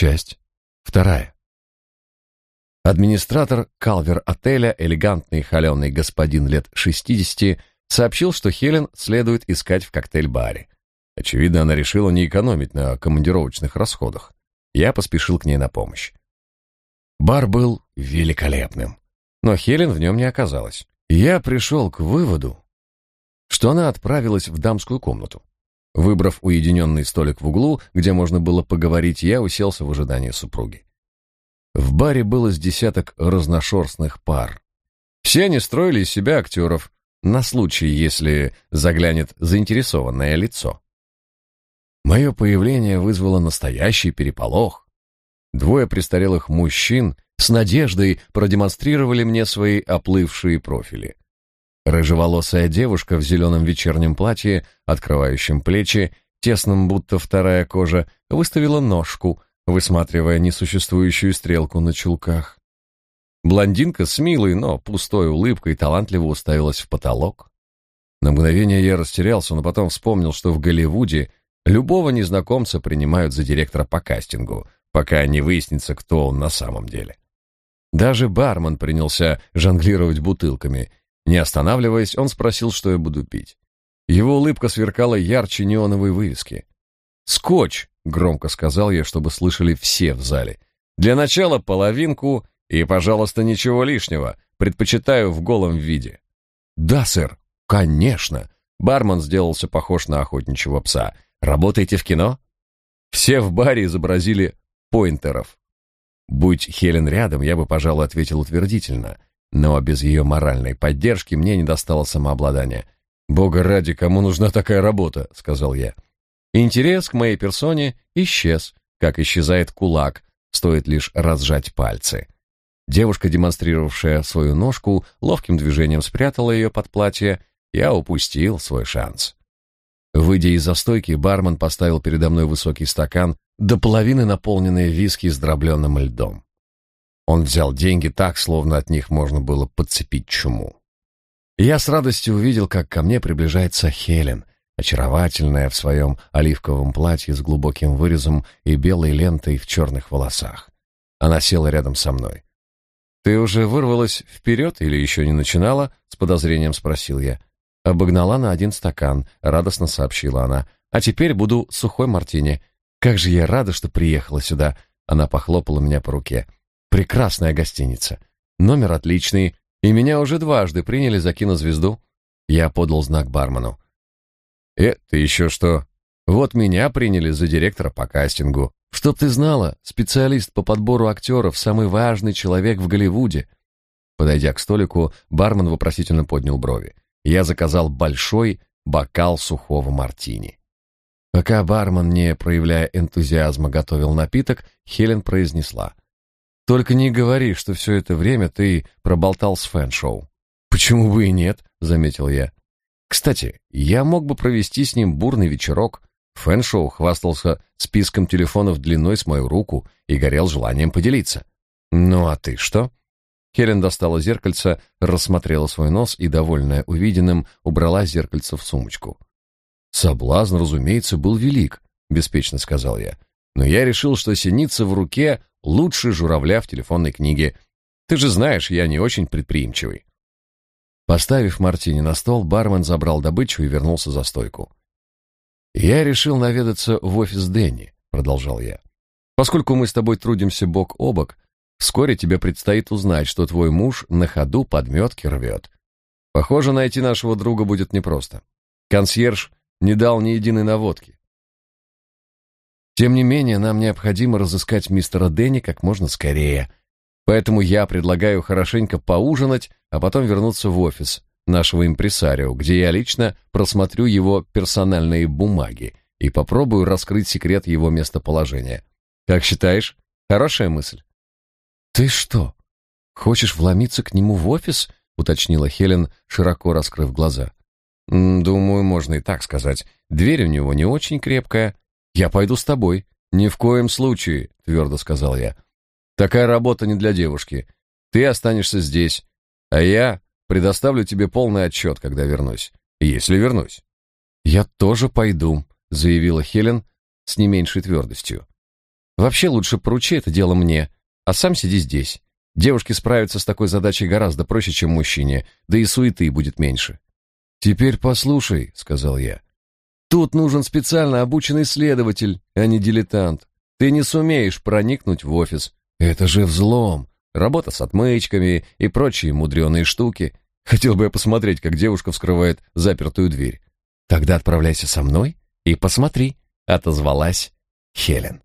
Часть вторая. Администратор Калвер-отеля, элегантный холеный господин лет 60, сообщил, что Хелен следует искать в коктейль-баре. Очевидно, она решила не экономить на командировочных расходах. Я поспешил к ней на помощь. Бар был великолепным, но Хелен в нем не оказалась. Я пришел к выводу, что она отправилась в дамскую комнату. Выбрав уединенный столик в углу, где можно было поговорить, я уселся в ожидании супруги. В баре было с десяток разношерстных пар. Все они строили из себя актеров, на случай, если заглянет заинтересованное лицо. Мое появление вызвало настоящий переполох. Двое престарелых мужчин с надеждой продемонстрировали мне свои оплывшие профили. Рыжеволосая девушка в зеленом вечернем платье, открывающем плечи, тесном будто вторая кожа, выставила ножку, высматривая несуществующую стрелку на чулках. Блондинка с милой, но пустой улыбкой талантливо уставилась в потолок. На мгновение я растерялся, но потом вспомнил, что в Голливуде любого незнакомца принимают за директора по кастингу, пока не выяснится, кто он на самом деле. Даже бармен принялся жонглировать бутылками, не останавливаясь, он спросил, что я буду пить. Его улыбка сверкала ярче неоновой вывески. «Скотч!» — громко сказал я, чтобы слышали все в зале. «Для начала половинку и, пожалуйста, ничего лишнего. Предпочитаю в голом виде». «Да, сэр, конечно!» Бармен сделался похож на охотничьего пса. «Работаете в кино?» Все в баре изобразили поинтеров. Будь Хелен рядом, я бы, пожалуй, ответил утвердительно — но без ее моральной поддержки мне не достало самообладания. «Бога ради, кому нужна такая работа?» — сказал я. Интерес к моей персоне исчез, как исчезает кулак, стоит лишь разжать пальцы. Девушка, демонстрировавшая свою ножку, ловким движением спрятала ее под платье. Я упустил свой шанс. Выйдя из застойки, бармен поставил передо мной высокий стакан, до половины наполненный виски с дробленным льдом. Он взял деньги так, словно от них можно было подцепить чуму. я с радостью увидел, как ко мне приближается Хелен, очаровательная в своем оливковом платье с глубоким вырезом и белой лентой в черных волосах. Она села рядом со мной. «Ты уже вырвалась вперед или еще не начинала?» — с подозрением спросил я. Обогнала на один стакан, радостно сообщила она. «А теперь буду сухой мартини. Как же я рада, что приехала сюда!» Она похлопала меня по руке. Прекрасная гостиница. Номер отличный, и меня уже дважды приняли за кинозвезду. Я подал знак бармену. «Это еще что? Вот меня приняли за директора по кастингу. Чтоб ты знала, специалист по подбору актеров, самый важный человек в Голливуде». Подойдя к столику, бармен вопросительно поднял брови. Я заказал большой бокал сухого мартини. Пока бармен, не проявляя энтузиазма, готовил напиток, Хелен произнесла. Только не говори, что все это время ты проболтал с фэн-шоу. Почему бы и нет, заметил я. Кстати, я мог бы провести с ним бурный вечерок. Фэн-шоу хвастался списком телефонов длиной с мою руку и горел желанием поделиться. Ну а ты что? Хелен достала зеркальце, рассмотрела свой нос и, довольная увиденным, убрала зеркальце в сумочку. Соблазн, разумеется, был велик, беспечно сказал я. Но я решил, что синица в руке лучше журавля в телефонной книге. Ты же знаешь, я не очень предприимчивый. Поставив мартини на стол, бармен забрал добычу и вернулся за стойку. Я решил наведаться в офис Дэнни, продолжал я. Поскольку мы с тобой трудимся бок о бок, вскоре тебе предстоит узнать, что твой муж на ходу подметки рвет. Похоже, найти нашего друга будет непросто. Консьерж не дал ни единой наводки. Тем не менее, нам необходимо разыскать мистера Дэнни как можно скорее. Поэтому я предлагаю хорошенько поужинать, а потом вернуться в офис нашего импресарио, где я лично просмотрю его персональные бумаги и попробую раскрыть секрет его местоположения. Как считаешь, хорошая мысль? Ты что, хочешь вломиться к нему в офис? уточнила Хелен, широко раскрыв глаза. Думаю, можно и так сказать. Дверь у него не очень крепкая, «Я пойду с тобой». «Ни в коем случае», — твердо сказал я. «Такая работа не для девушки. Ты останешься здесь, а я предоставлю тебе полный отчет, когда вернусь. Если вернусь». «Я тоже пойду», — заявила Хелен с не меньшей твердостью. Вообще лучше поручи это дело мне, а сам сиди здесь. Девушке справиться с такой задачей гораздо проще, чем мужчине, да и суеты будет меньше. Теперь послушай, сказал я. Тут нужен специально обученный следователь, а не дилетант. Ты не сумеешь проникнуть в офис. Это же взлом, работа с отмычками и прочие мудреные штуки. Хотел бы я посмотреть, как девушка вскрывает запертую дверь. Тогда отправляйся со мной и посмотри, отозвалась Хелен.